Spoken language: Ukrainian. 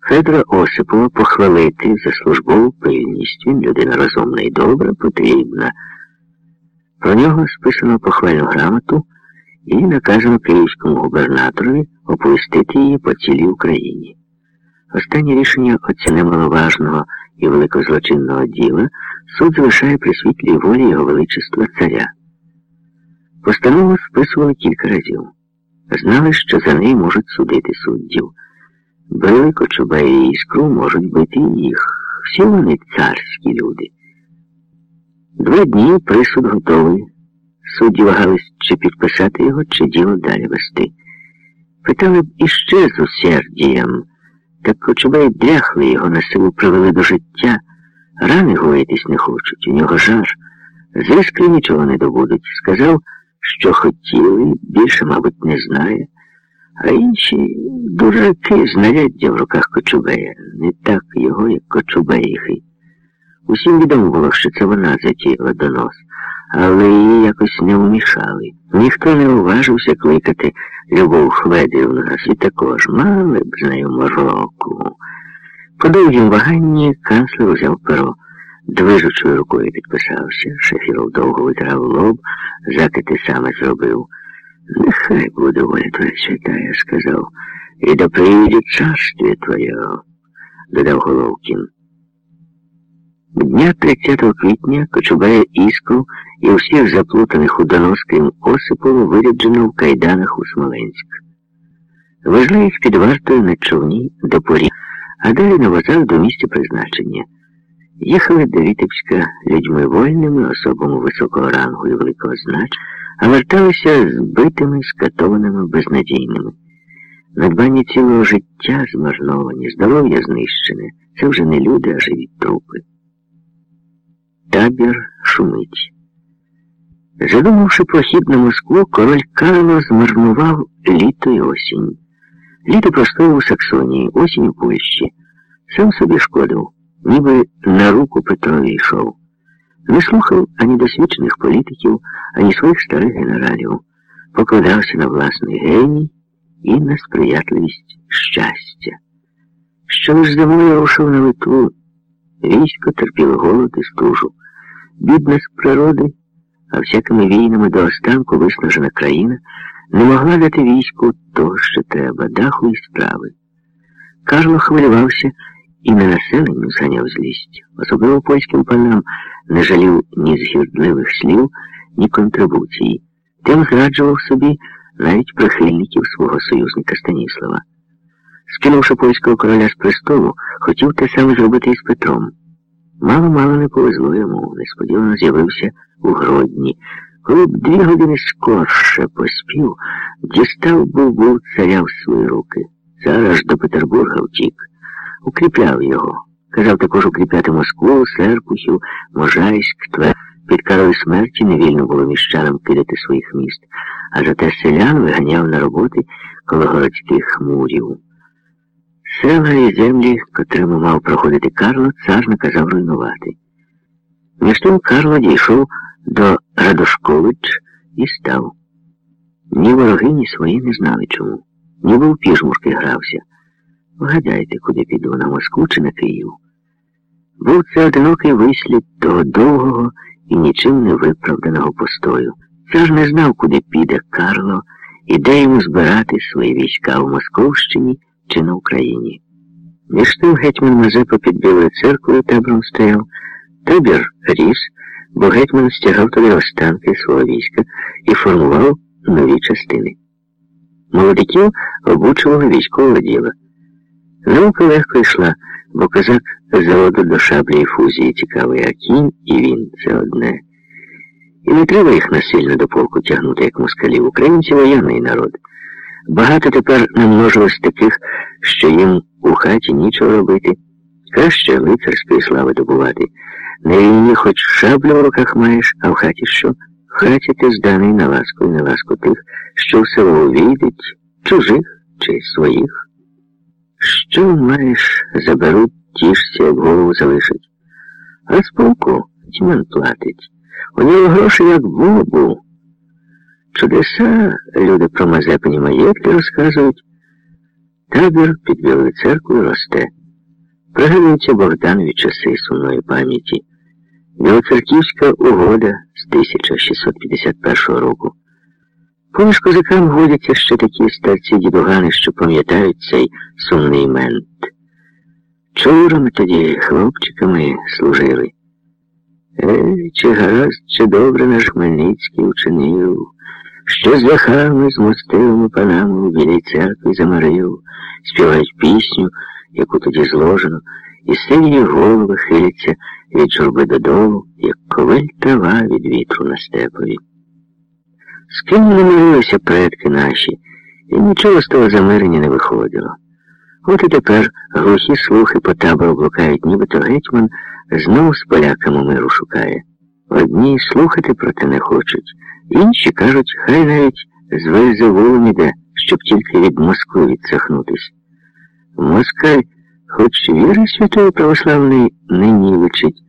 Федора Осипова похвалити за службову пильність. Він людина розумна і добра, потрібна. Про нього списано похвальну грамоту і наказано київському губернаторові оповістити її по цілій Україні. Останнє рішення оця немаловажного і великозлочинного діла суд залишає при світлій волі його величества царя. Постанову списували кілька разів. Знали, що за неї можуть судити суддів. Били Кочуба і іскру можуть бити їх. Всі вони царські люди. Два дні присуд готовий. Судді вагались, чи підписати його, чи діло далі вести. Питали б іще з усердієм, так Кочубай дряхли його на силу привели до життя. Рани гоїтись не хочуть, у нього жар. З нічого не добудуть. Сказав, що хотіли, більше, мабуть, не знає. А інші дураки знаряддя в руках Кочубея. Не так його, як Кочубеїхи. Усім відомо було, що це вона затіяла донос, але її якось не вмішали. Ніхто не уважився кликати Любов Хведівну, і також мали б з нею мороку. По довгім ваганні канцлер взяв перо. Движучою рукою підписався, Шефіров довго витирав лоб, заки ти саме зробив. Нехай буде воля твоя святая, сказав, і да прийде царстві твоє, додав Головкін. Дня 30 квітня Кочубая Іскру і всіх заплутаних у донос, крім Осипова, виряджено в кайданах у Смоленськ. Везли їх під вартою на човні до порі, а далі на возах до місця призначення. Їхали до Вітебська людьми вольними, особами високого рангу і великого значення, а верталися збитими, скатованими, безнадійними. Надбання цілого життя змарновані, здоров'я знищене. Це вже не люди, а живі трупи. Табір шумить. Задумавши прохід на Москву, король Карло змарнував літо й осінь. Літо простояв у Саксонії, осінь у Польщі. Сам собі шкодив, ніби на руку Петрові йшов. Не слухав ані досвідчених політиків, ані своїх старих генералів, покладався на власний геній і на сприятливість щастя. Що лиш зимою рушив на Литву, військо терпіло голод і стужу. Бідна з природи, а всякими війнами до останку виснажена країна не могла дати війську того, що треба, даху і справи. Карло хвилювався і на населенню зганяв злість. Особливо польським панам не жалів ні згірдливих слів, ні контрибуції. Тим зраджував собі навіть прихильників свого союзника Станіслава. Скинувши польського короля з престолу, хотів те саме зробити і з Петром. Мало-мало не повезло йому, несподівано з'явився у Гродні. Коли б дві години скорше поспів, дістав був був царя в свої руки. Зараз до Петербурга втік, укріпляв його. Казав також укріпляти Москву, Серпухів, Можайськ, Твер. Під карою смерті невільно було міщанам кидати своїх міст, а зате селян виганяв на роботи коло городських мурів. Села і землі, котрими мав проходити Карло, цар наказав руйнувати. Між тим Карло дійшов до Радошкович і став. Ні вороги, ні свої не знали чому. Ніби в піжмурки грався. Вгадайте, куди піду, на Москву чи на Київ. Був це одинокий вислід того довгого і нічим не виправданого постою. Цар не знав, куди піде Карло і де йому збирати свої війська в Московщині чи на Україні. Між тим гетьман Мазепа під Білою церквою табором стояв, табір ріс, бо гетьман стягав туди останки свого війська і формував нові частини. Молодиків обучували військового діла. Наука легко йшла, бо козак заводу до шаблі і фузії цікавий, а кінь і він це одне. І не треба їх насильно до полку тягнути, як москалів. Українці воєнний народ. Багато тепер намножилось таких, що їм у хаті нічого робити. Краще лицарської слави добувати. На війні хоч шаблю в руках маєш, а в хаті що? В хаті ти зданий на ласку і на ласку тих, що в село увійдуть, чужих чи своїх. Що маєш, заберуть, тішся, як голову залишать. А з полку тьман платить. У нього гроші, як бобу. Чудеса люди про мазепині маєтки розказують. Табір під Білою церквою росте. Пригадуються Богданові часи сумної пам'яті. Білоцерківська угода з 1651 року. Поміж козакам водяться ще такі старці дідугани, що пам'ятають цей сумний мент. Чурами тоді хлопчиками служили. Е, чи гаразд, чи добре наш Хмельницький учинив, що з ляхами, з мостивими панами у білій церкві замарив, співають пісню, яку тоді зложено, і сині голови хиляться від журби додолу, як ковиль трава від вітру на степові. З ким не мирилися предки наші, і нічого з того замирення не виходило. От і тепер глухі слухи по табору блукають, нібито гетьман знову з поляками миру шукає. Одні слухати про те не хочуть, інші кажуть, хай навіть з Вельзевулом іде, щоб тільки від Москви відсахнутись. Москаль, хоч віри святої православної не нівичить,